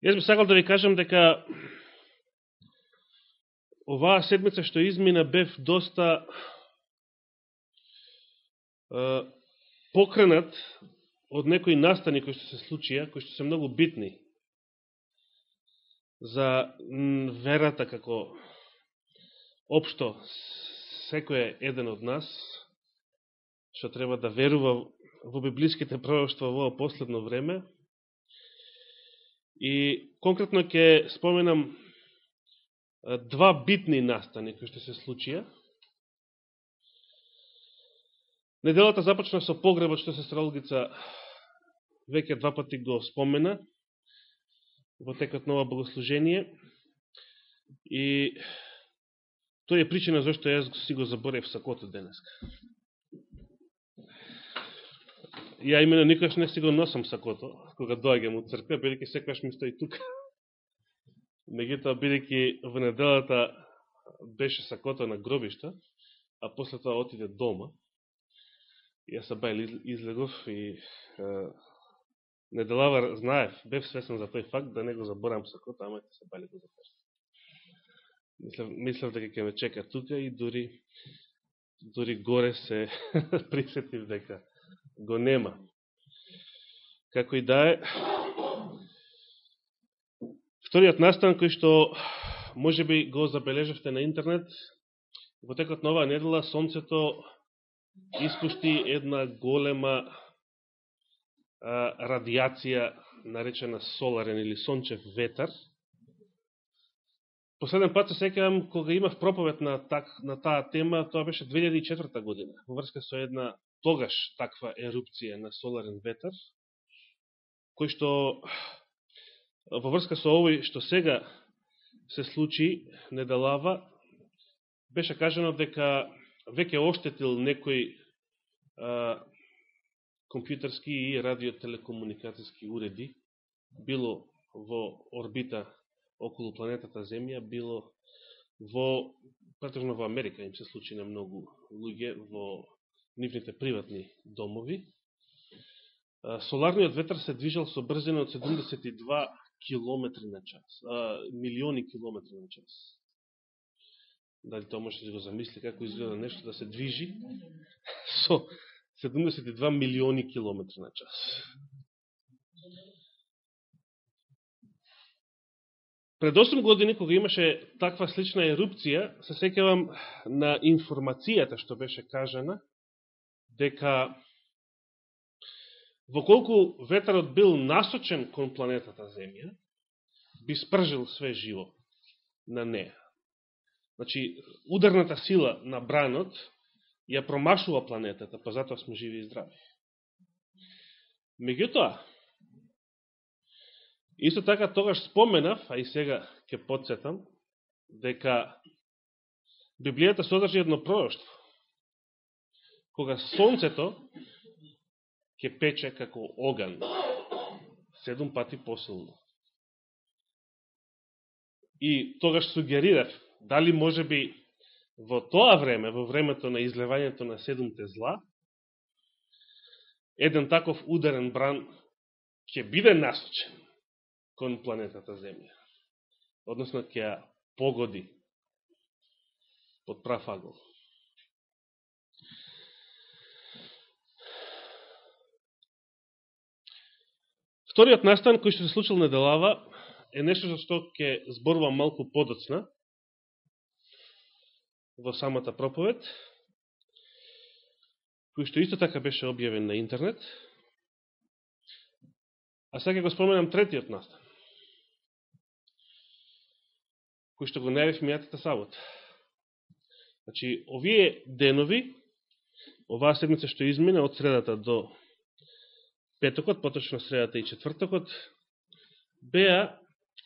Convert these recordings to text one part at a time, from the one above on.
Јас би сакал да ви кажам дека оваа седмица што измина бев доста е, покренат од некои настани кои што се случија, кои што се многу битни за верата како општо секој еден од нас што треба да верува во библиските пророќства во последно време. И конкретно ќе споменам два битни настани кои што се случија. Неделата започна со погребот што се Стралгица веќе два пати го спомена во текот на ова богослужение. И тој е причина зашто јас си го заборев сакото денеска. Ја имено никогаш не си го носам сакото, кога доаѓам од црква, бидеќи секогаш ми стои тука. Меѓутоа, бидеќи во неделата беше сакото на гробишта, а после тоа отиде дома, јас се бајл излегов и е, неделава знаев, бев свесен за тој факт, да не го заборам сакото, ама се бајле го запрашам. Мислев, мислев дека ќе ме чека тука и дури, дури горе се присетив дека го нема. Како и да е, вториот настан кој што може би го забележавте на интернет, во текот на оваа недела сонцето испушти една голема а, радиација наречена соларен или сончев ветар. Последен пат се секавам кога имав проповед на, так, на таа тема, тоа беше 2004 година, во врска со една тогаш таква ерупција на соларен ветер, кој што во врска со овој што сега се случи недалава, беше кажано дека веќе оштетил некој а, компјутерски и радиотелекомуникацијски уреди, било во орбита околу планетата Земја, било во, претежно во Америка им се случи на многу луѓе во нивните приватни домови. Соларниот ветер се движал со брзина од 72 километри на час, а, милиони километри на час. Дали тоа може да го замисли како изгледа нешто да се движи со 72 милиони километри на час. Пред 8 години, кога имаше таква слична ерупција, се секевам на информацијата што беше кажана, дека воколку ветерот бил насочен кон планетата Земја, би спржил све живо на неа. Значи, ударната сила на бранот ја промашува планетата, па затоа сме живи и здрави. Меѓутоа, исто така тогаш споменав, а и сега ќе подсетам, дека Библијата содржи едно пророќство кога сонцето ќе пече како оган, седум пати посилно. И тогаш сугерирав, дали може би во тоа време, во времето на излевањето на седумте зла, еден таков ударен бран ќе биде насочен кон планетата Земја. Односно, ќе погоди под прав агол. Вториот настан кој што се случил неделава е нешто за што ќе зборувам малку подоцна во самата проповед, кој што исто така беше објавен на интернет. А сега го споменам третиот настан, кој што го најавив мијатата сабота. Значи, овие денови, оваа седмица што измина од средата до петокот, поточно средата и четвртокот, беа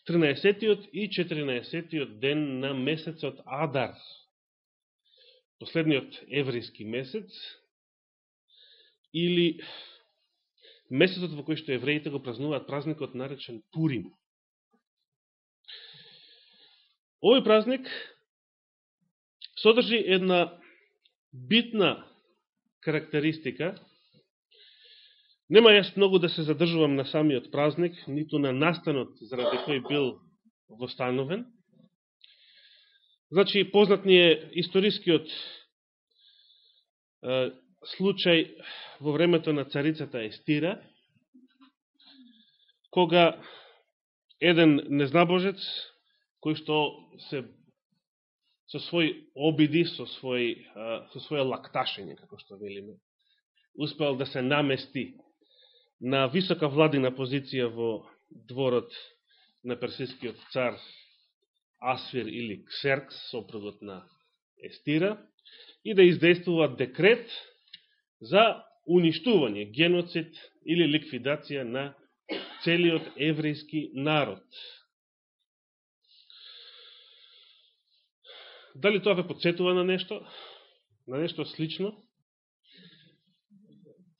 13 и 14 ден на месецот Адар, последниот еврейски месец, или месецот во кој што евреите го празнуваат празникот наречен Пурим. Овој празник содржи една битна карактеристика Нема јас многу да се задржувам на самиот празник, ниту на настанот заради кој бил востановен. Значи, познат ни е историскиот е, случај во времето на царицата Естира, кога еден незнабожец, кој што се со свој обиди, со, свој, со своје лакташење, како што велиме, успел да се намести на висока владина позиција во дворот на персискиот цар Асфир или Ксеркс, сопругот на Естира, и да издействува декрет за уништување, геноцид или ликвидација на целиот еврејски народ. Дали тоа ве подсетува на нешто? На нешто слично?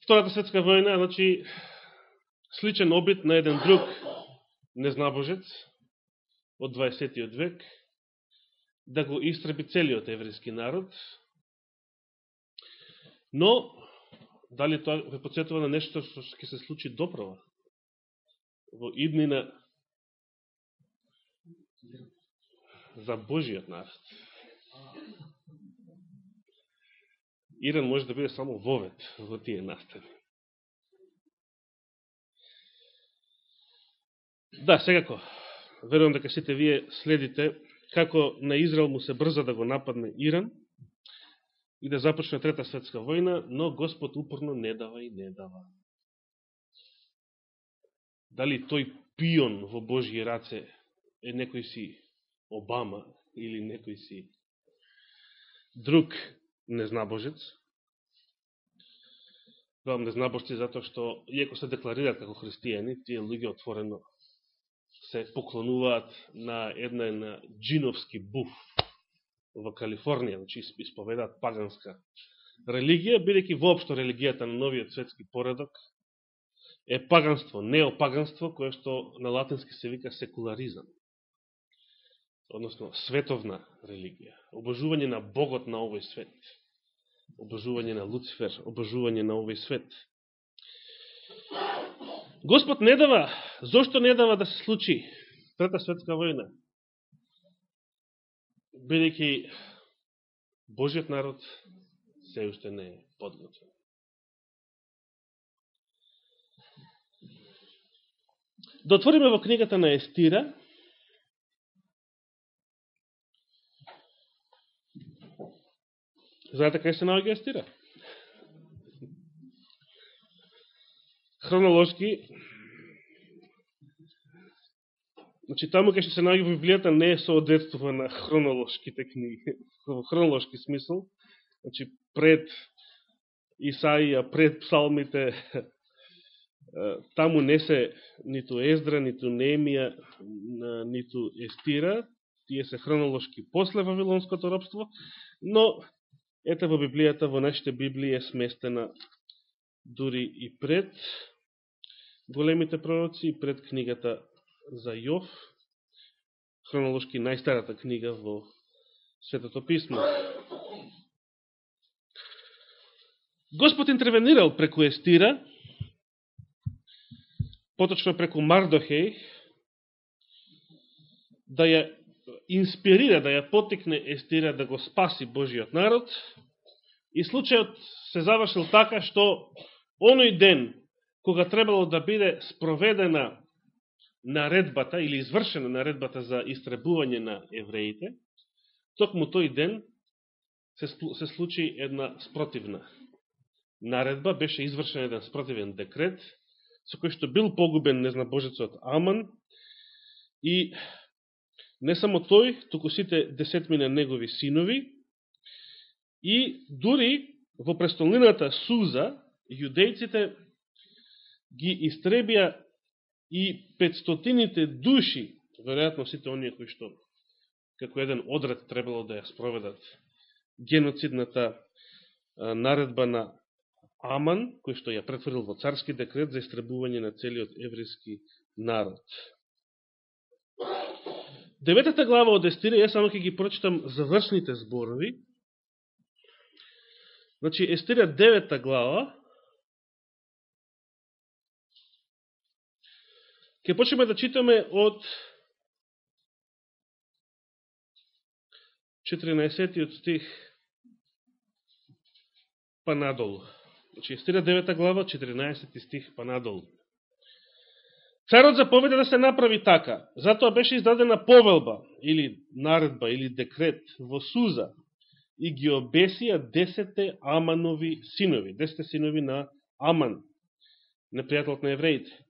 Втората светска војна, значи, сличен обид на еден друг незнабожец од 20. век, да го истреби целиот еврејски народ, но дали тоа ве подсетува на нешто што ќе се случи доправа во иднина за Божиот народ. Иран може да биде само вовет во тие настави. Да, секако, верувам дека сите вие следите како на Израел му се брза да го нападне Иран и да започне Трета светска војна, но Господ упорно не дава и не дава. Дали тој пион во Божји раце е некој си Обама или некој си друг незнабожец. Главам незнабожци затоа што, иеко се декларираат како христијани, тие луѓе отворено се поклонуваат на една джиновски буф во Калифорнија, значи исповедаат паганска религија, бидејќи воопшто религијата на новиот светски поредок е паганство, неопаганство, кое што на латински се вика секуларизам односно световна религија, обожување на Богот на овој свет, обожување на Луцифер, обожување на овој свет. Господ не дава, зошто не дава да се случи Трета светска војна? Бидејќи Божиот народ се уште не е подготвен. Да отвориме во книгата на Естира, Знаете кај се наоѓа Естира? Хронолошки, значи таму кај се наоѓа Библијата не е соодветствува на хронолошките книги, во хронолошки смисол, значи пред Исаија, пред псалмите, таму не се ниту Ездра, ниту Немија, ниту Естира, тие се хронолошки после Вавилонското робство, но Ете во Библијата, во нашите Библии е сместена дури и пред големите пророци и пред книгата за Јов, хронолошки најстарата книга во Светото Писмо. Господ интервенирал преку Естира, поточно преку Мардохеј, да ја инспирира, да ја потикне Естира да го спаси Божиот народ, и случајот се завршил така што оној ден, кога требало да биде спроведена наредбата или извршена наредбата за истребување на евреите, токму тој ден се, се случи една спротивна наредба, беше извршен еден спротивен декрет, со кој што бил погубен незнабожецот Аман. И Не само тој, туку сите десетмина негови синови. И дури во престолнината Суза, јудејците ги истребија и петстотините души, веројатно сите оние кои што како еден одред требало да ја спроведат геноцидната наредба на Аман, кој што ја претворил во царски декрет за истребување на целиот еврејски народ. Деветата глава од Естири, ја само ќе ги прочитам завршните зборови. Значи, Естира девета глава, Ке почнеме да читаме од 14 стих па надолу. Значи, стира 9 глава, 14 стих па надолу. Царот заповеда да се направи така. Затоа беше издадена повелба, или наредба, или декрет во Суза, и ги обесија десете Аманови синови, десете синови на Аман, непријателот на евреите.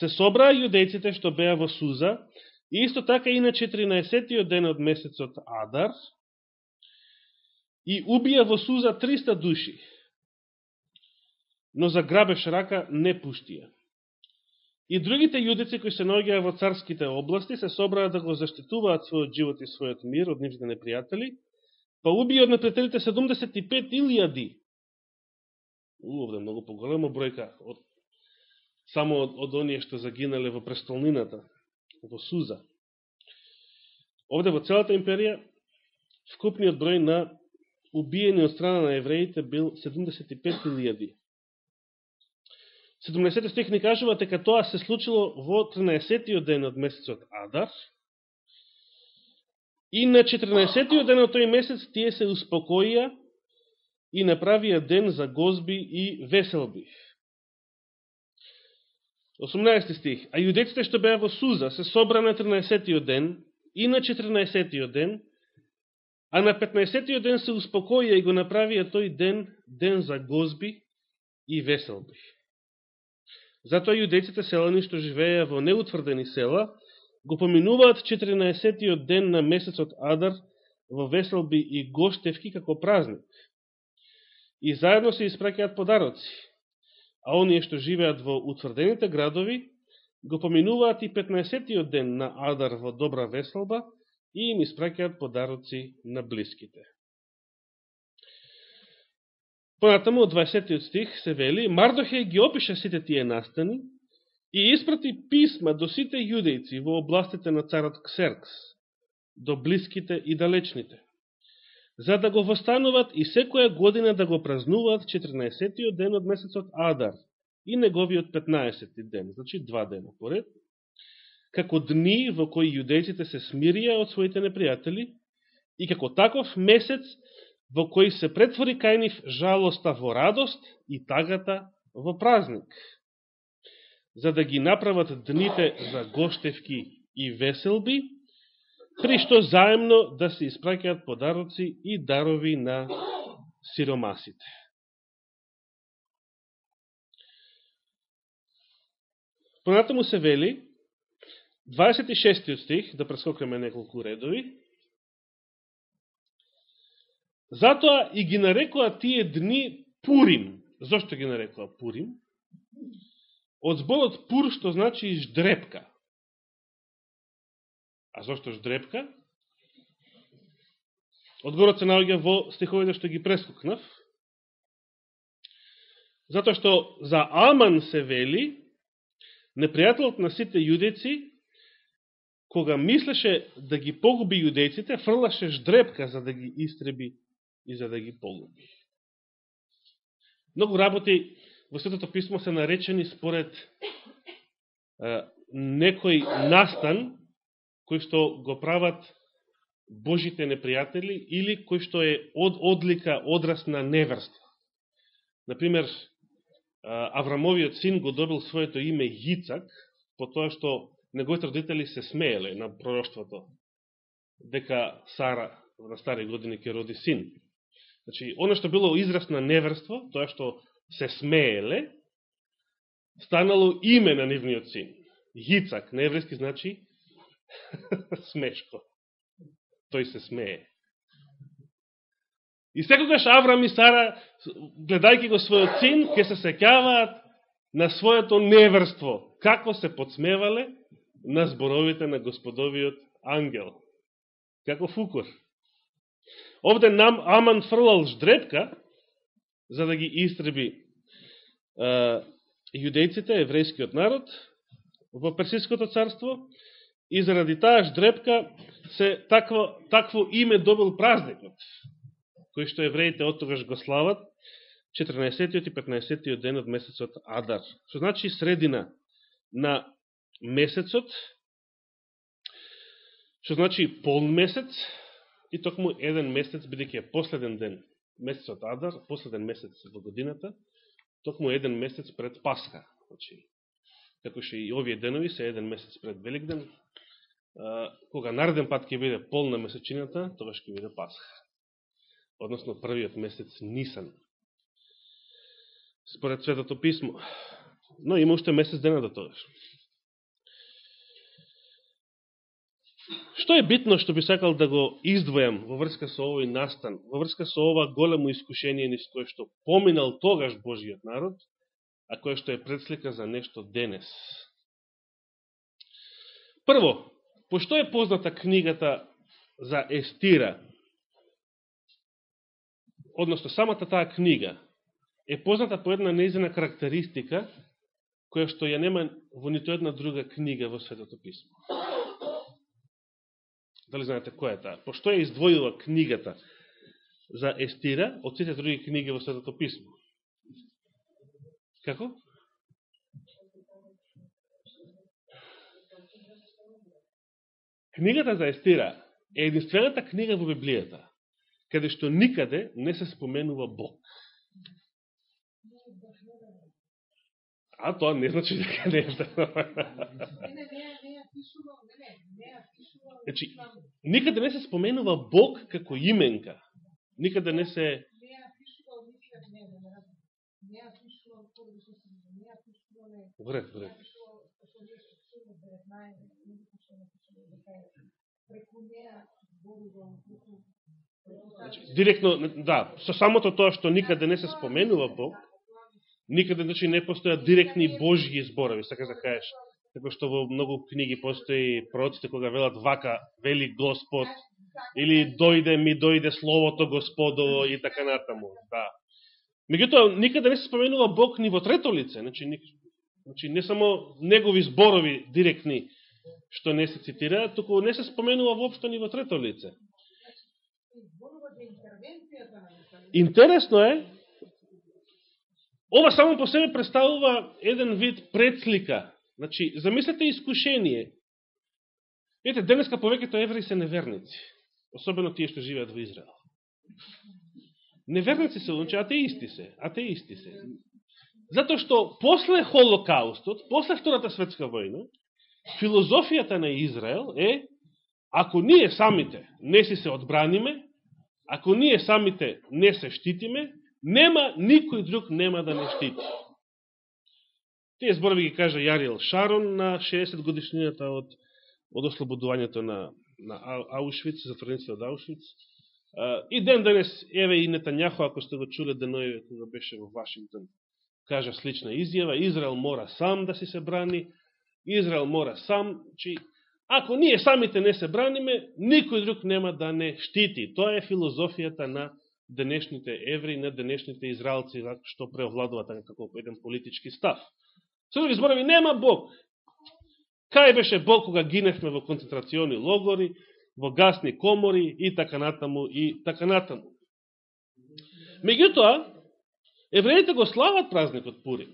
Се собраа јудејците што беа во Суза, и исто така и на 14 ден од месецот Адар, и убија во Суза 300 души, но за грабеш рака не пуштија. И другите јудици кои се наоѓаа во царските области се собраа да го заштитуваат својот живот и својот мир од нивните непријатели, па убија од непријателите 75 илјади. Овде многу поголема бројка од само од, од оние што загинале во престолнината, во Суза. Овде во целата империја, вкупниот број на убиени од страна на евреите бил 75.000. 17 стих ни кажува дека тоа се случило во 13 ден од месецот Адар, и на 14-тиот ден од тој месец тие се успокоија и направија ден за гозби и веселби. 18 стих. А јудеците што беа во Суза се собра на 13 ден и на 14 ден, а на 15 ден се успокоија и го направија тој ден, ден за гозби и веселби. Затоа јудеците селани што живееја во неутврдени села, го поминуваат 14 ден на месецот Адар во веселби и гоштевки како празник. И заедно се испракеат подароци, а оние што живеат во утврдените градови, го поминуваат и 15-тиот ден на Адар во добра веселба и им испраќаат подароци на близките. Понатаму од 20 стих се вели, Мардохе ги опиша сите тие настани и испрати писма до сите јудејци во областите на царот Ксеркс, до близките и далечните за да го востануват и секоја година да го празнуваат 14 ден од месецот Адар и неговиот 15 ден, значи два дена поред, како дни во кои јудејците се смирија од своите непријатели и како таков месец во кој се претвори кај нив жалоста во радост и тагата во празник, за да ги направат дните за гоштевки и веселби, при што заемно да се испраќаат подароци и дарови на сиромасите. Понатаму се вели, 26 стих, да прескокаме неколку редови, Затоа и ги нарекоа тие дни Пурим. Зошто ги нарекоа Пурим? Од зборот Пур, што значи ждрепка. А зошто ждрепка? Одговорот се наоѓа во стиховите што ги прескокнав. Затоа што за Аман се вели, непријателот на сите јудеци, кога мислеше да ги погуби јудеците, фрлаше ждрепка за да ги истреби и за да ги погуби. Многу работи во Светото Писмо се наречени според е, некој настан кои што го прават Божите непријатели или кој што е од одлика, одраз на неверство. Например, Аврамовиот син го добил своето име Јицак, по тоа што неговите родители се смееле на пророштвото, дека Сара на стари години ќе роди син. Значи, оно што било израз на неверство, тоа што се смееле, станало име на нивниот син. Јицак, на еврејски значи Смешко. Тој се смее. И секогаш Аврам и Сара, гледајќи го својот син, ќе се секјаваат на своето неверство. Како се подсмевале на зборовите на господовиот ангел. Како фукор. Овде нам Аман фрлал ждрепка, за да ги истреби е, јудејците, еврејскиот народ, во Персиското царство, и заради таа ждрепка се такво, такво име добил празникот, кој што евреите од тогаш го слават, 14 и 15 ден од месецот Адар. Што значи средина на месецот, што значи полн месец, и токму еден месец, бидеќи е последен ден, месецот Адар, последен месец во годината, токму еден месец пред Пасха. Значи, како што и овие денови се еден месец пред Великден, кога нареден пат ќе биде полна месечината, тогаш ќе биде Пасха. Односно првиот месец Нисан. Според Светото писмо. Но има уште месец дена до тогаш. Што е битно што би сакал да го издвојам во врска со овој настан, во врска со ова големо искушение низ кое што поминал тогаш Божиот народ, а кое што е предслика за нешто денес. Прво, пошто е позната книгата за Естира, односно самата таа книга, е позната по една неизена карактеристика, која што ја нема во нито една друга книга во Светото Писмо. Дали знаете која е таа? Пошто ја издвоила книгата за Естира од сите други книги во Светото Писмо? Како? Книгата за Естира е единствената книга во Библијата, каде што никаде не се споменува Бог. А тоа не значи дека не е Значи, никаде не се споменува Бог како именка. Никаде не се... Вред, вред Значи, директно, да, со самото тоа што никаде не се споменува Бог, никаде значи, не постојат директни Божји зборови, сака да кажеш, како што во многу книги постои пророците кога велат вака, вели Господ, или дојде ми, дојде Словото Господово и така натаму. Да. Меѓутоа, никаде не се споменува Бог ни во трето лице, значи, значи не само негови зборови директни, што не се цитира, туку не се споменува воопшто ни во трето лице. Интересно е, ова само по себе представува еден вид предслика. Значи, замислете искушение. Ете, денеска повеќето евреи се неверници. Особено тие што живеат во Израел. Неверници се, значи атеисти се, атеисти се. Затоа што после Холокаустот, после Втората светска војна, филозофијата на Израел е, ако ние самите не си се одбраниме, ако ние самите не се штитиме, нема, никој друг нема да не штити. Тие зборови ги кажа Јарил Шарон на 60 годишнината од, од ослободувањето на, на Аушвиц, затворениците од Аушвиц. И ден денес, еве и Нетањахо, ако сте го чуле деноје кога беше во Вашингтон, кажа слична изјава, Израел мора сам да си се брани, Израел мора сам, чи ако ние самите не се браниме, никој друг нема да не штити. Тоа е филозофијата на денешните евреи, на денешните израелци, што преовладува така како еден политички став. Со други да зборови, нема Бог. Кај беше Бог кога гиневме во концентрациони логори, во гасни комори и така натаму и така натаму. Меѓутоа, евреите го слават празникот Пурим.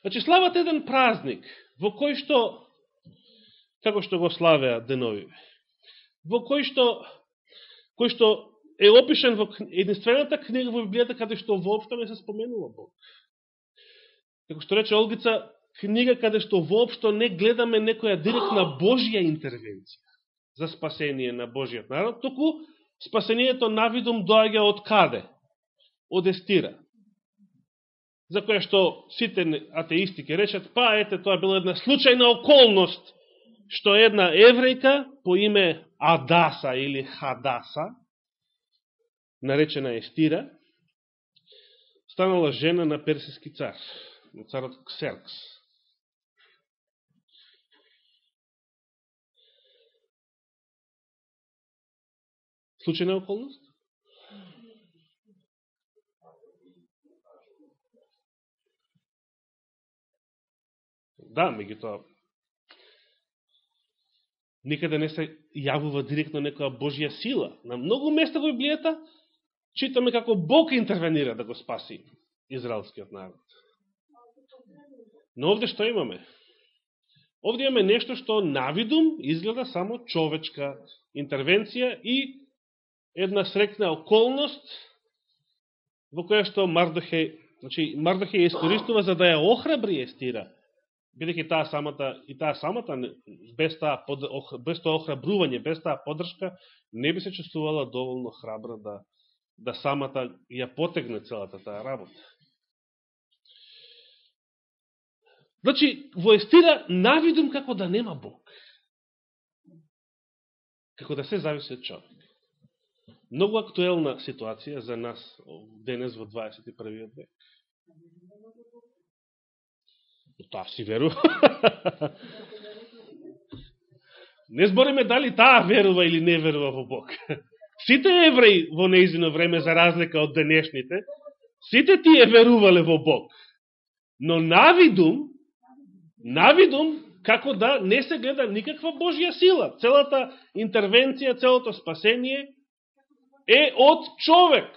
Значи, слават еден празник, во кој што, како што го славеа деновиве, во кој што, кој што е опишен во единствената книга во Библијата, каде што воопшто не се споменува Бог. Како што рече Олгица, книга каде што воопшто не гледаме некоја директна Божја интервенција за спасение на Божиот народ, току спасението навидом доаѓа од каде? Од Естира за која што сите атеисти ке речат, па ете, тоа била една случајна околност, што една еврејка по име Адаса или Хадаса, наречена Естира, станала жена на персиски цар, на царот Ксеркс. Случајна околност? Да, меѓутоа, никаде не се јавува директно некоја Божја сила. На многу места во Библијата читаме како Бог интервенира да го спаси израелскиот народ. Но овде што имаме? Овде имаме нешто што навидум изгледа само човечка интервенција и една срекна околност во која што Мардохе, значи Мардохе ја искористува за да ја охрабри Естира, бидејќи таа самата и таа самата без таа под, без тоа охрабрување, без таа поддршка не би се чувствувала доволно храбра да да самата ја потегне целата таа работа. Значи, во Естира навидум како да нема Бог. Како да се зависи од човек. Многу актуелна ситуација за нас денес во 21. век. Таа си верува. не збориме дали таа верува или не верува во Бог. Сите евреи во неизино време, за разлика од денешните, сите тие верувале во Бог. Но навидум, навидум, како да не се гледа никаква Божја сила. Целата интервенција, целото спасение е од човек.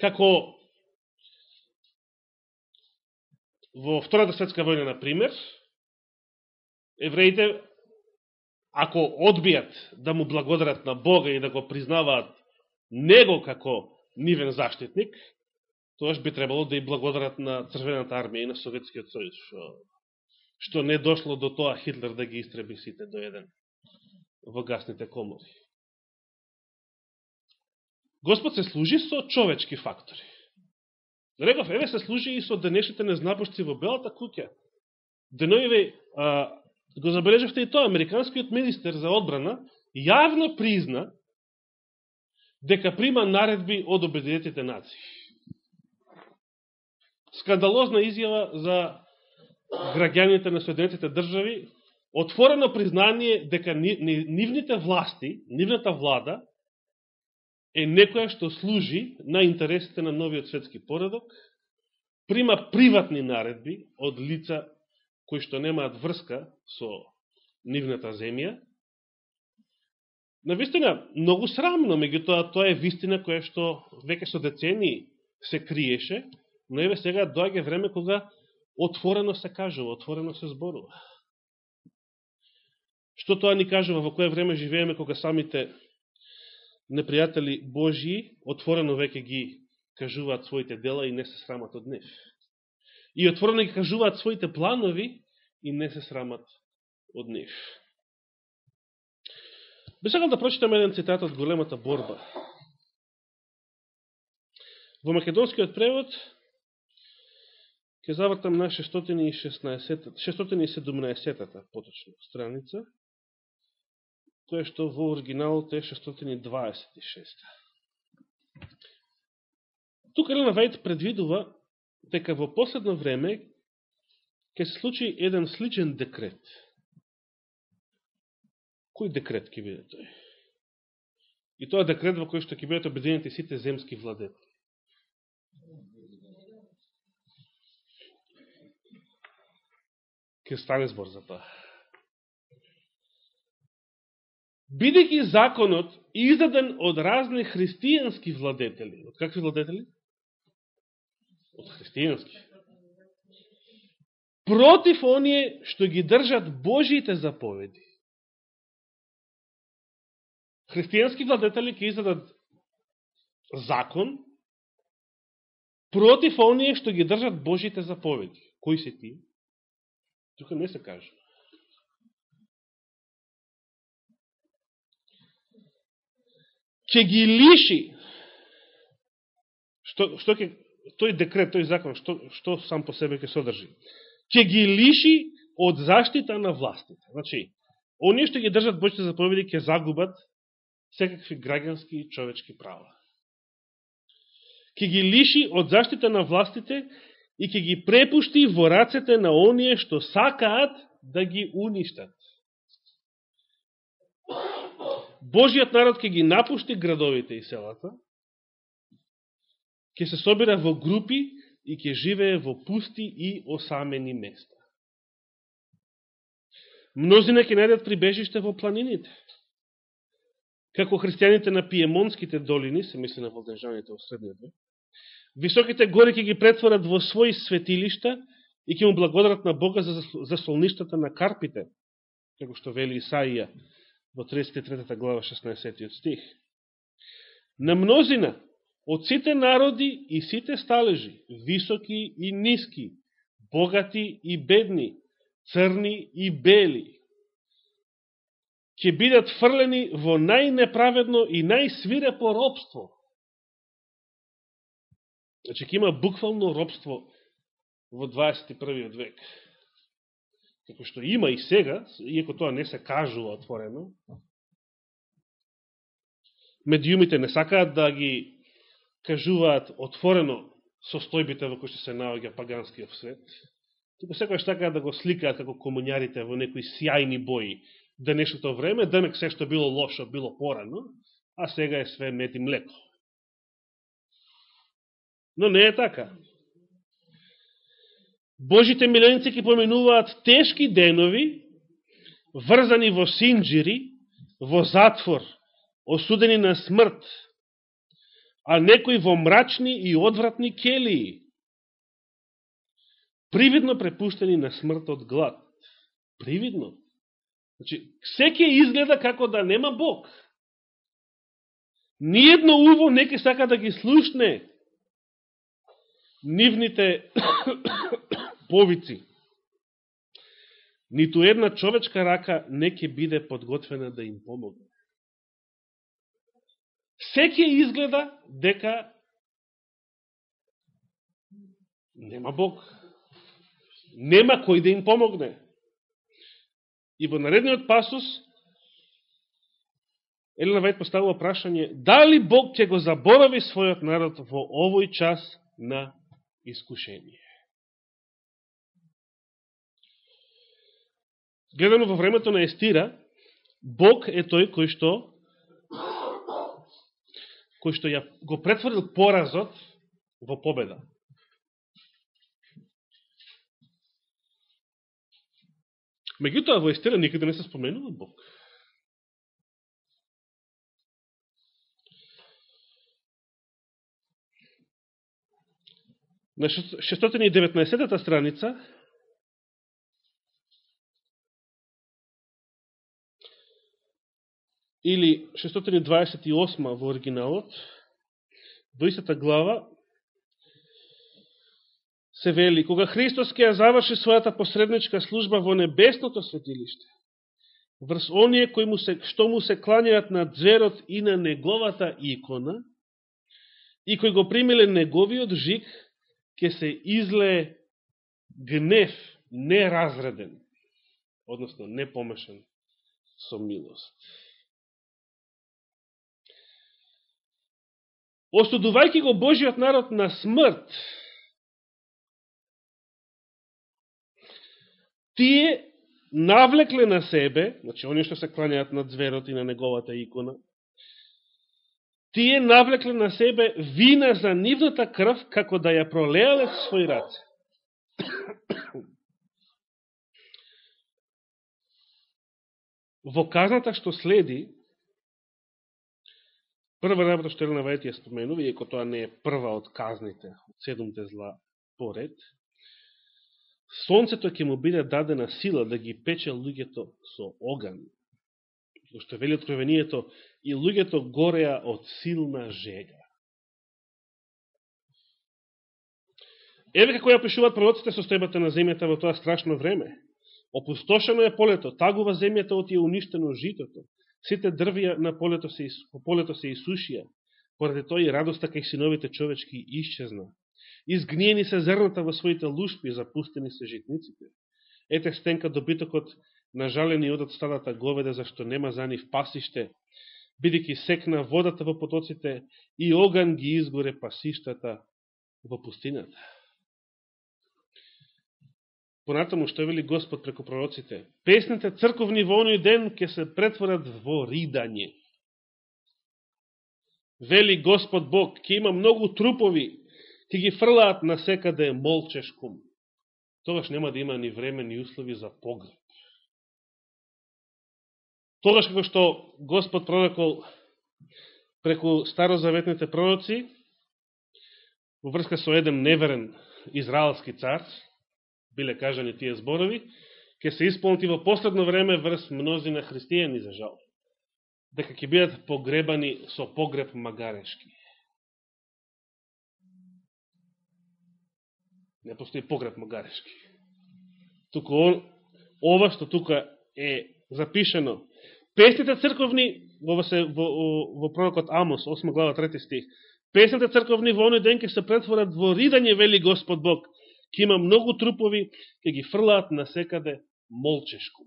Како во Втората светска војна, например, евреите, ако одбијат да му благодарат на Бога и да го признаваат Него како нивен заштитник, тоаш би требало да и благодарат на Црвената армија и на Советскиот сојуз, што, што не дошло до тоа Хитлер да ги истреби сите до еден во гасните комори. Господ се служи со човечки фактори. Реков, еве се служи и со денешните незнабошци во Белата куќа. Деноиве, а, го забележавте и тоа, американскиот министер за одбрана јавно призна дека прима наредби од обединетите нации. Скандалозна изјава за граѓаните на Соединетите држави, отворено признание дека нивните власти, нивната влада, е некоја што служи на интересите на новиот светски поредок, прима приватни наредби од лица кои што немаат врска со нивната земја. На вистина, многу срамно, меѓутоа тоа е вистина која што веќе со децени се криеше, но еве сега доаѓа време кога отворено се кажува, отворено се зборува. Што тоа ни кажува, во кое време живееме кога самите непријатели Божии отворено веќе ги кажуваат своите дела и не се срамат од нив. И отворено ги кажуваат своите планови и не се срамат од нив. Би сакал да прочитам еден цитат од големата борба. Во македонскиот превод ќе завртам на 616, 617 поточно страница тоа што во оригиналот е 626. Тука Елена Вајд предвидува дека во последно време ќе се случи еден сличен декрет. Кој декрет ќе биде тој? И тоа декрет во кој што ќе бидат обединети сите земски владетели. Ке стане збор за тоа бидејќи законот издаден од разни христијански владетели. Од какви владетели? Од христијански. Против оние што ги држат Божиите заповеди. Христијански владетели ќе издадат закон против оние што ги држат Божиите заповеди. Кои се ти? Тука не се кажа. Ќе ги лиши што, што ќе, тој декрет, тој закон, што, што сам по себе ќе содржи? Ќе ги лиши од заштита на властите. Значи, оние што ги држат Божите заповеди ќе загубат секакви граѓански и човечки права. Ќе ги лиши од заштита на властите и ќе ги препушти во рацете на оние што сакаат да ги уништат. Божиот народ ќе ги напушти градовите и селата, ќе се собира во групи и ќе живее во пусти и осамени места. Мнозина ќе најдат прибежиште во планините. Како христијаните на Пиемонските долини, се мисли на Волдежаните во Средниот Високите гори ќе ги претворат во своји светилишта и ќе му благодарат на Бога за, за солништата на карпите, како што вели Исаија во 33 глава 16 стих. На мнозина од сите народи и сите сталежи, високи и ниски, богати и бедни, црни и бели, ќе бидат фрлени во најнеправедно и најсвирепо робство. Значи, ќе има буквално робство во 21. век. Како што има и сега, иако тоа не се кажува отворено, медиумите не сакаат да ги кажуваат отворено состојбите во кои што се наоѓа паганскиот свет, туку секојаш сакаат да го сликаат како комунјарите во некои сјајни бои денешното време, денек се што било лошо, било порано, а сега е све мед и млеко. Но не е така. Божите миленици ќе поменуваат тешки денови, врзани во синджири, во затвор, осудени на смрт, а некои во мрачни и одвратни келии, привидно препуштени на смрт од глад. Привидно. Значи, секе изгледа како да нема Бог. Ниедно уво неке сака да ги слушне нивните повици. Ниту една човечка рака не ќе биде подготвена да им помогне. Секе изгледа дека нема Бог. Нема кој да им помогне. И во наредниот пасус Елена Вајд поставува прашање дали Бог ќе го заборави својот народ во овој час на искушение. Гледано во времето на Естира, Бог е тој кој што кој што ја го претворил поразот во победа. Меѓутоа, во Естера никаде не се споменува Бог. На 619 страница или 628 во оригиналот, до истата глава, се вели, кога Христос ќе заврши својата посредничка служба во небесното светилиште, врз оние кои му се, што му се кланjaат на дзерот и на неговата икона, и кои го примиле неговиот жик, ќе се излее гнев неразреден, односно непомешан со милост. Осудувајќи го Божиот народ на смрт, тие навлекле на себе, значи они што се кланјаат на зверот и на неговата икона, тие навлекле на себе вина за нивната крв, како да ја пролеале со своји раце. Во казната што следи, прва работа што Елена Вајт ја споменува, иако тоа не е прва од казните, од седумте зла поред, Сонцето ќе му биде дадена сила да ги пече луѓето со оган. Што вели откровението, и луѓето гореа од силна жега. Еве како ја пишуваат пророците со стебата на земјата во тоа страшно време. Опустошено е полето, тагува земјата од е уништено житото. Сите дрвија на полето се, по полето се исушија. Поради тој и радоста кај синовите човечки исчезна. Изгниени се зерната во своите лушпи, запустени се житниците. Ете стенка добитокот на жалени одат стадата говеда, зашто нема за нив пасиште, бидеќи секна водата во потоците и оган ги изгоре пасиштата во пустината. Понатаму што вели Господ преку пророците, песните црковни во оној ден ќе се претворат во ридање. Вели Господ Бог, ќе има многу трупови ќе ги фрлаат на секаде молчешком. Тогаш нема да има ни време, ни услови за погреб. Тогаш како што Господ пророкол преку старозаветните пророци, во врска со еден неверен израелски цар, биле кажани тие зборови, ќе се исполнити во последно време врз мнозина христијани, за жал, дека ќе бидат погребани со погреб магарешки. Не постои погреб магарешки. Туку он, ова што тука е запишено, песните црковни, во, во, во, во пророкот Амос, 8 глава 3 стих, песните црковни во оној ден ќе се претворат во ридање, вели Господ Бог, ќе има многу трупови, ќе ги фрлаат на секаде молчешку.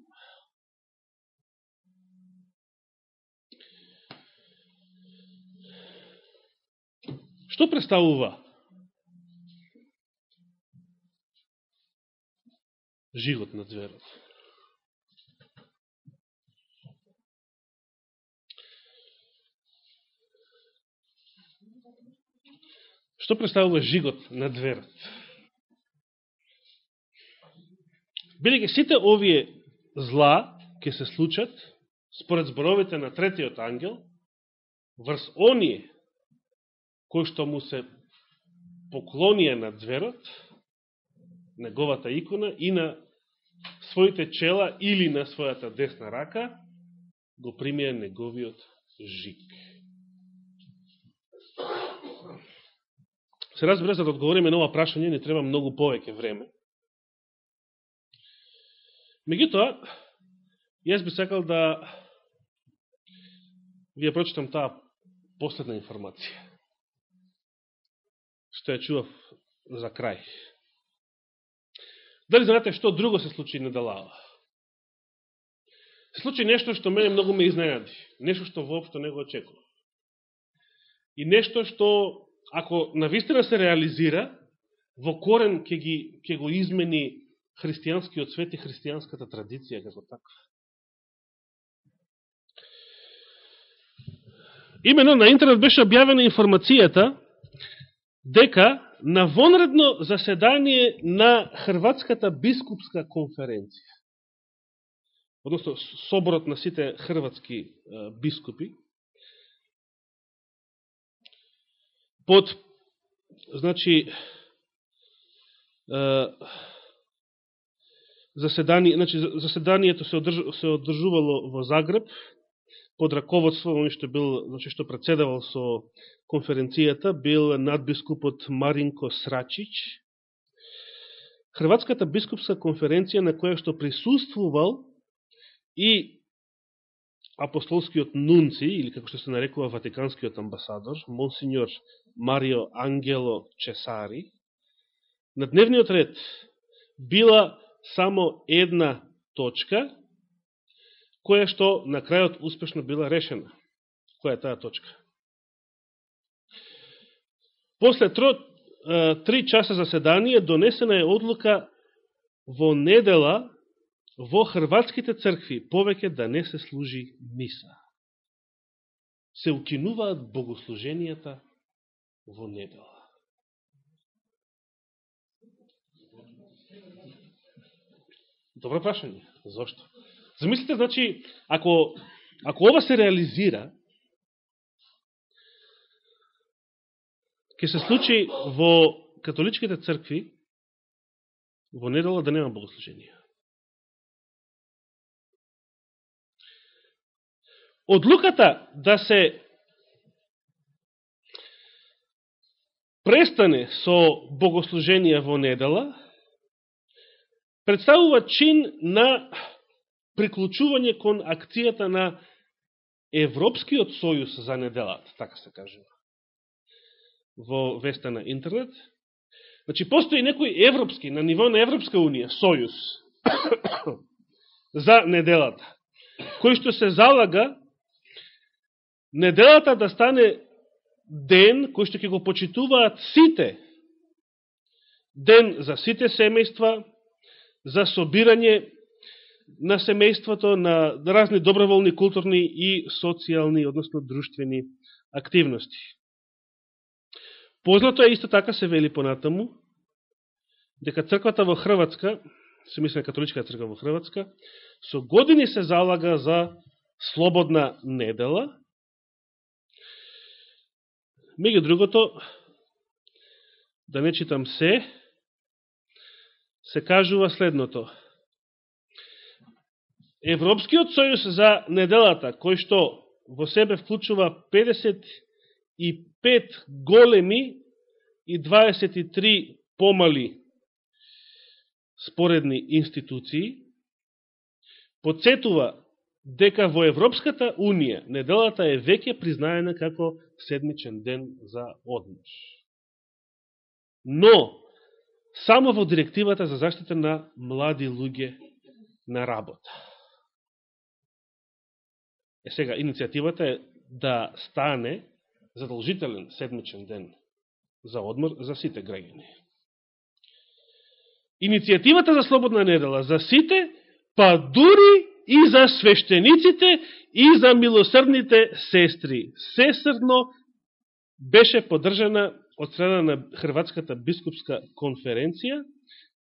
Што представува живот на зверот? Што представува жигот на дверот? Бидеќи сите овие зла ќе се случат според зборовите на третиот ангел врз оние кои што му се поклонија на зверот, неговата икона и на своите чела или на својата десна рака го примија неговиот жик. Се разбира, за да одговориме на ова прашање, не треба многу повеќе време. Меѓутоа, јас би сакал да ви ја прочитам таа последна информација, што ја чував за крај. Дали знаете што друго се случи недалава? Се случи нешто што мене многу ме изненади. Нешто што воопшто не го очекував. И нешто што, ако навистина се реализира, во корен ќе, ги, ќе го измени христијанскиот свет и христијанската традиција како таква. Имено на интернет беше објавена информацијата дека на вонредно заседание на Хрватската бискупска конференција, односно соборот на сите хрватски бискупи, под, значи, заседание, значи, заседанието се, одрж, се одржувало во Загреб, под раководство, оној што бил, значи, што председавал со конференцијата, бил надбискупот Маринко Срачич. Хрватската бискупска конференција на која што присуствувал и апостолскиот нунци, или како што се нарекува Ватиканскиот амбасадор, монсеньор Марио Ангело Чесари, на дневниот ред била само една точка, која што на крајот успешно била решена. Која е таа точка? После тро, три часа заседание донесена е одлука во недела во хрватските цркви повеќе да не се служи миса. Се укинуваат богослуженијата во недела. Добро прашање. Зошто? Замислите, значи, ако, ако ова се реализира, ќе се случи во католичките цркви во недела да нема богослужение. Одлуката да се престане со богослужение во недела представува чин на приклучување кон акцијата на Европскиот сојуз за неделата, така се кажува, во веста на интернет. Значи, постои некој европски, на ниво на Европска унија, сојуз за неделата, кој што се залага неделата да стане ден кој што ќе го почитуваат сите, ден за сите семејства, за собирање на семејството, на разни доброволни, културни и социјални, односно друштвени активности. Познато е исто така се вели понатаму, дека црквата во Хрватска, се мисля католичка црква во Хрватска, со години се залага за слободна недела, меѓу другото, да не читам се, се кажува следното. Европскиот сојуз за неделата, кој што во себе вклучува 55 големи и 23 помали споредни институции, подсетува дека во Европската Унија неделата е веќе признаена како седмичен ден за одмор. Но, само во директивата за заштита на млади луѓе на работа. Е сега, иницијативата е да стане задолжителен седмичен ден за одмор за сите граѓани. Иницијативата за слободна недела за сите, па дури и за свештениците и за милосрдните сестри. Сесрдно беше подржана од страна на Хрватската бискупска конференција,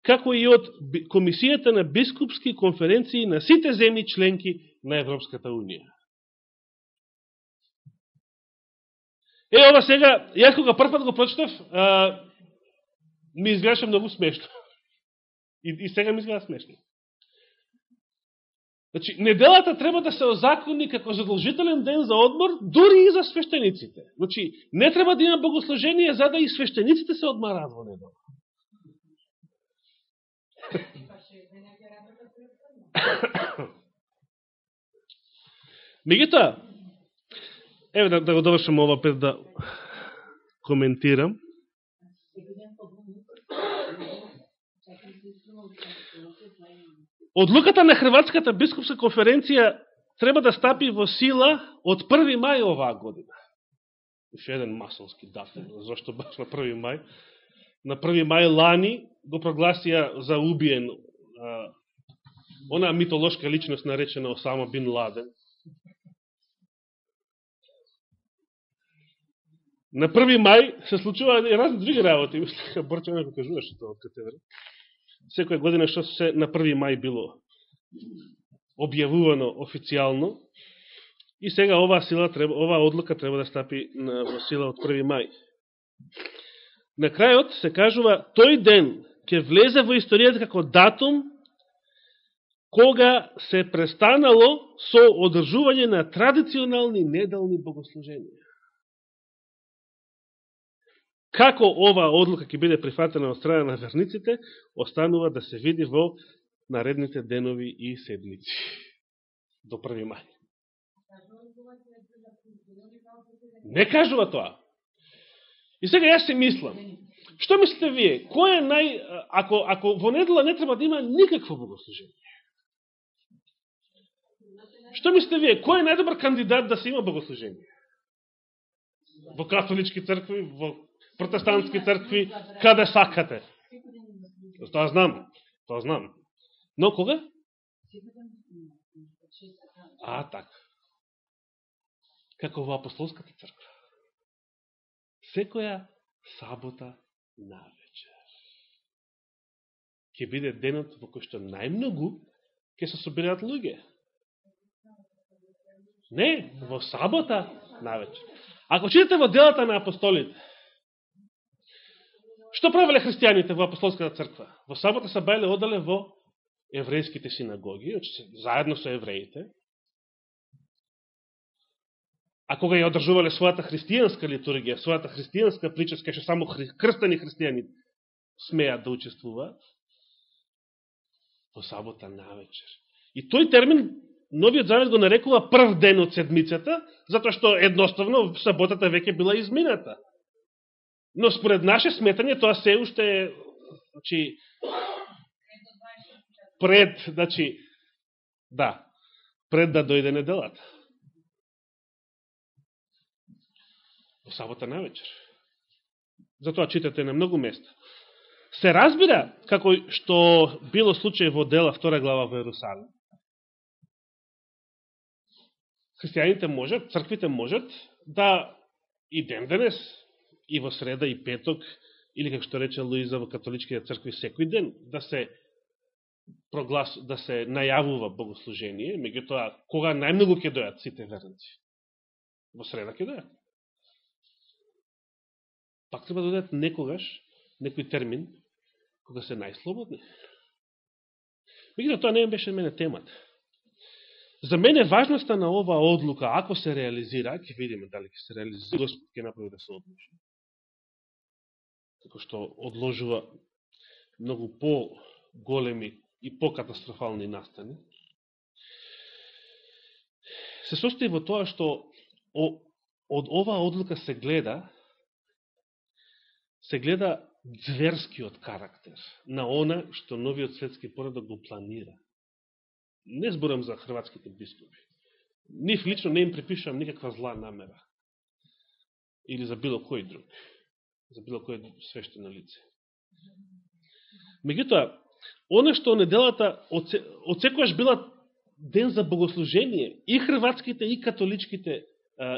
како и од Комисијата на бискупски конференции на сите земји членки на Европската Унија. Е, ова сега, јас кога прв го прочитав, ми изгледаше многу смешно. И, и сега ми изгледа смешно. Значи, неделата треба да се озакони како задолжителен ден за одмор, дури и за свештениците. Значи, не треба да има богослужение за да и свештениците се одмарат во недела. Мегуто, еве да, да го довршам ова пред да коментирам. Одлуката на Хрватската бискупска конференција треба да стапи во сила од 1. мај оваа година. Уште еден масонски датум, зашто баш на 1. мај. На 1. мај лани го прогласија за убиен а, она митолошка личност наречена Осама Бин Ладен. На 1. мај се случува разни други работи, мисля, Борче некој кажуваше тоа од катедра секоја година што се на 1. мај било објавувано официјално и сега оваа сила треба, оваа одлука треба да стапи на, во сила од 1. мај. На крајот се кажува тој ден ќе влезе во историјата како датум кога се престанало со одржување на традиционални неделни богослуженија како ова одлука ќе биде прифатена од страна на верниците, останува да се види во наредните денови и седмици. До 1. мај. Не кажува тоа. И сега јас се мислам, што мислите вие, кој е нај... Ако, ако во недела не треба да има никакво богослужение, што мислите вие, кој е најдобар кандидат да се има богослужение? Во католички цркви, во протестантски цркви, каде сакате. Тоа знам, тоа знам. Но кога? А, така. Како во апостолската црква. Секоја сабота на вечер. Ке биде денот во кој што најмногу ќе се собираат луѓе. Не, во сабота на вечер. Ако читате во делата на апостолите, Што правеле христијаните во апостолската црква? Во сабота се бајле одале во еврејските синагоги, значи заедно со евреите, а кога ја одржувале својата христијанска литургија, својата христијанска прическа, што само крстени христијани смеат да учествуваат, во сабота на вечер. И тој термин Новиот Завет го нарекува прв ден од седмицата, затоа што едноставно саботата веќе била измината. Но според наше сметање тоа се уште значи пред, значи да, пред да дојде неделата. Во сабота на вечер. Затоа читате на многу места. Се разбира, како што било случај во дела втора глава во Ерусалим. Христијаните можат, црквите можат да и ден денес и во среда и петок, или како што рече Луиза во католичките цркви секој ден, да се проглас, да се најавува богослужение, меѓутоа, кога најмногу ќе дојат сите верници? Во среда ќе дојат. Пак треба да дојат некогаш, некој термин, кога се најслободни. Меѓутоа, тоа не беше мене темата. За мене важноста на оваа одлука, ако се реализира, ќе видиме дали ќе се реализира, Господ ќе направи да се одложи. Како што одложува многу по-големи и по-катастрофални настани. Се состои во тоа што од оваа одлука се гледа се гледа зверскиот карактер на она што новиот светски поредок го планира. Не зборам за хрватските бископи. Нив лично не им припишувам никаква зла намера. Или за било кој друг. За било кој свештено лице. Меѓутоа, оно што неделата од била ден за богослужение, и хрватските, и католичките,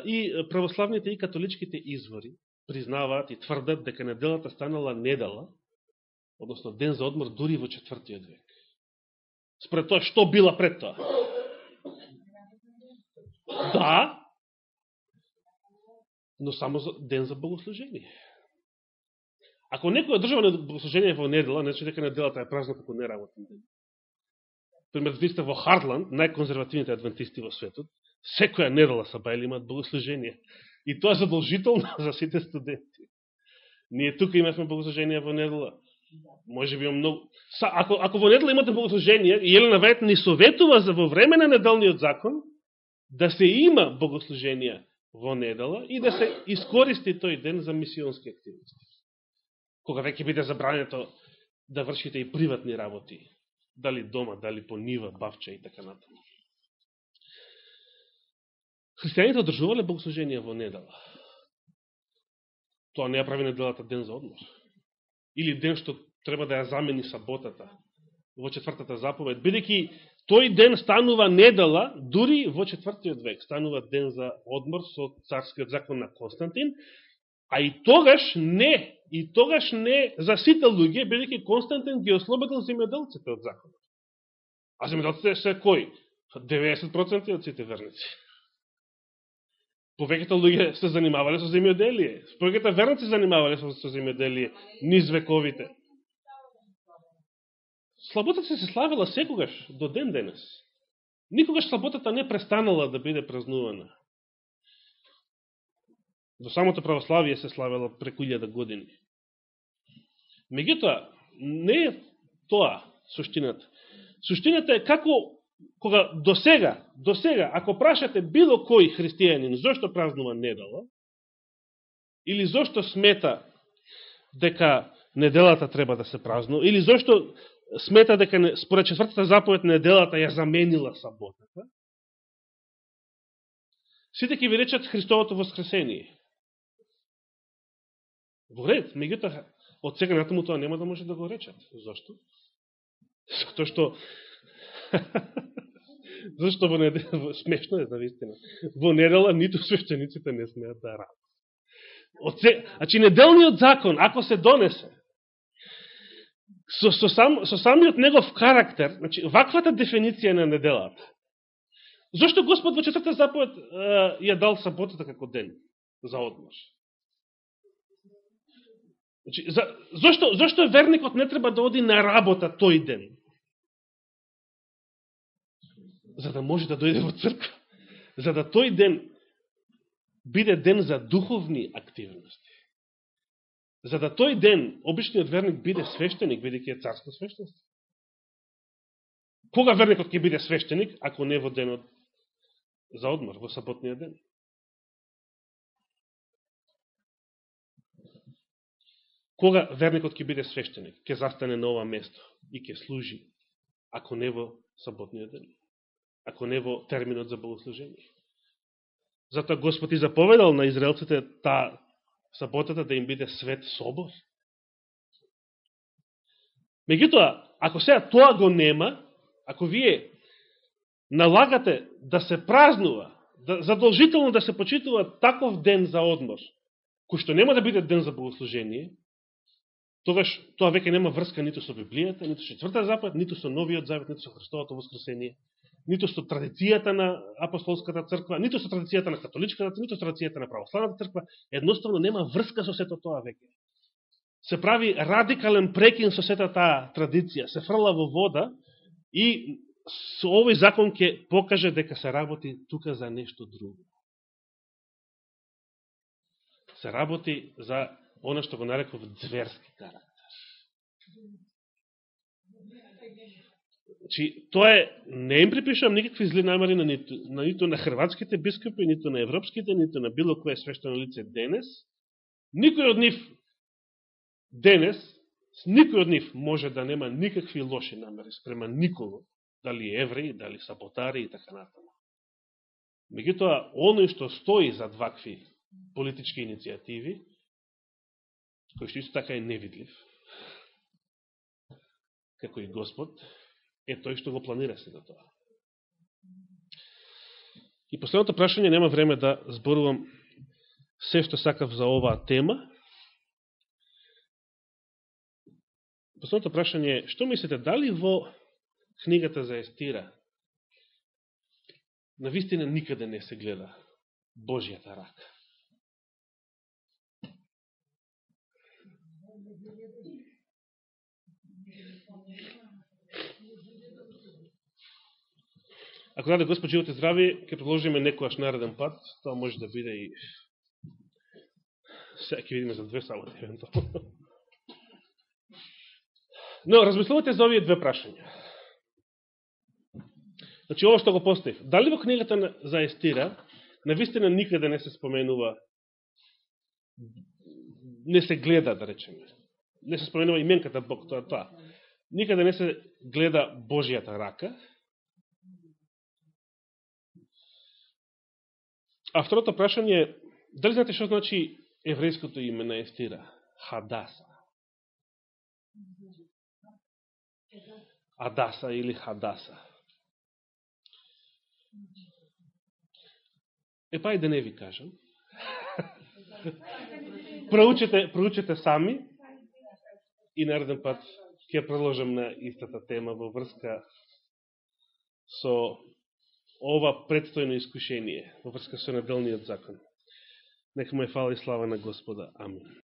и православните, и католичките извори, признаваат и тврдат дека неделата станала недела, односно ден за одмор, дури во четвртиот век. Според тоа, што била пред тоа? Да, но само за ден за богослужение. Ако некој одржава богослужение во недела, не значи дека неделата е празна како неработен ден. Пример, ви сте во Хардланд, најконзервативните адвентисти во светот, секоја недела са бајли имат богослужение. И тоа задолжително за сите студенти. Ние тука имавме богослужение во недела. Може би многу... Са, ако, ако во недела имате богослужение, Елена Вајт ни советува за во време на неделниот закон, да се има богослужение во недела и да се искористи тој ден за мисионски активности. Кога веќе биде забрането да вршите и приватни работи, дали дома, дали по нива, бавча и така натаму. Христијаните одржувале богослужение во недела. Тоа не ја прави неделата ден за одмор. Или ден што треба да ја замени саботата во четвртата заповед, бидејќи тој ден станува недела, дури во четвртиот век, станува ден за одмор со царскиот закон на Константин, а и тогаш не, и тогаш не за сите луѓе, бидејќи Константин ги ослободил земјоделците од законот. А земјоделците се кои? 90% од сите верници повеќето луѓе се занимавале со земјоделие. Повеќето верници се занимавале со, со земјоделие низ вековите. Слаботата се славила секогаш до ден денес. Никогаш слаботата не престанала да биде празнувана. До самото православие се славила преку 1000 години. Меѓутоа, не е тоа суштината. Суштината е како кога до сега, до сега, ако прашате било кој христијанин зошто празнува недела, или зошто смета дека неделата треба да се празнува, или зошто смета дека според четвртата заповед неделата ја заменила саботата, сите ќе ви речат Христовото воскресение. Во ред, меѓутоа, од сега натаму тоа нема да може да го речат. Зошто? Зато што Зашто во недела, смешно е за вистина, во недела ниту свещениците не смеат да радат. Оце, значи, неделниот закон, ако се донесе, со, со, сам, со самиот негов карактер, значи, ваквата дефиниција на неделата, зашто Господ во четврта заповед ја дал саботата како ден за одмор? Значи, за, зашто, зашто верникот не треба да оди на работа тој ден? за да може да дојде во црква. За да тој ден биде ден за духовни активности. За да тој ден обичниот верник биде свештеник, бидеќи е царско свештенство. Кога верникот ќе биде свештеник, ако не во денот за одмор, во саботниот ден? Кога верникот ќе биде свештеник, ќе застане на ова место и ќе служи, ако не во саботниот ден? ако не во терминот за богослужение. Затоа Господ и заповедал на израелците та саботата да им биде свет собор. Меѓутоа, ако сега тоа го нема, ако вие налагате да се празнува, да, задолжително да се почитува таков ден за одмор, кој што нема да биде ден за богослужение, тогаш тоа веќе нема врска ниту со Библијата, ниту со четврта запад, ниту со новиот завет, ниту со Христовото воскресение, нито со традицијата на апостолската црква, нито со традицијата на католичката, нито со традицијата на православната црква, едноставно нема врска со сето тоа веќе. Се прави радикален прекин со сета таа традиција, се фрла во вода И со овој закон ќе покаже дека се работи тука за нешто друго. Се работи за оно што го нареков зверски карактер. Чи, тоа е, не им припишувам никакви зли намери на ниту, на ниту на хрватските бископи, ниту на европските, ниту на било кое свештено лице денес. Никој од нив денес, никој од нив може да нема никакви лоши намери спрема никого, дали евреи, дали саботари и така натаму. Меѓутоа, оној што стои за вакви политички иницијативи, кој што исто така е невидлив, како и Господ, е тој што го планира се до тоа. И последното прашање, нема време да зборувам се што сакав за оваа тема. Последното прашање е, што мислите, дали во книгата за Естира на вистина никаде не се гледа Божијата рака? Ако даде Господ живот и здрави, ќе продолжиме некојаш нареден пат. Тоа може да биде и... Сега ќе видиме за две саботи, евентуално. Но, размислувате за овие две прашања. Значи, ово што го поставив. Дали во книгата за Естира, на вистина никаде не се споменува, не се гледа, да речеме, не се споменува именката Бог, тоа, тоа. Никаде не се гледа Божијата рака, А второто прашање е, дали знаете што значи еврејското име на Естира? Хадаса. Адаса или Хадаса. Е, па и да не ви кажам. проучете, проучете сами и нареден пат ќе продолжам на истата тема во врска со ова предстојно искушение во врска со неделниот закон. Нека му е фала и слава на Господа. Амин.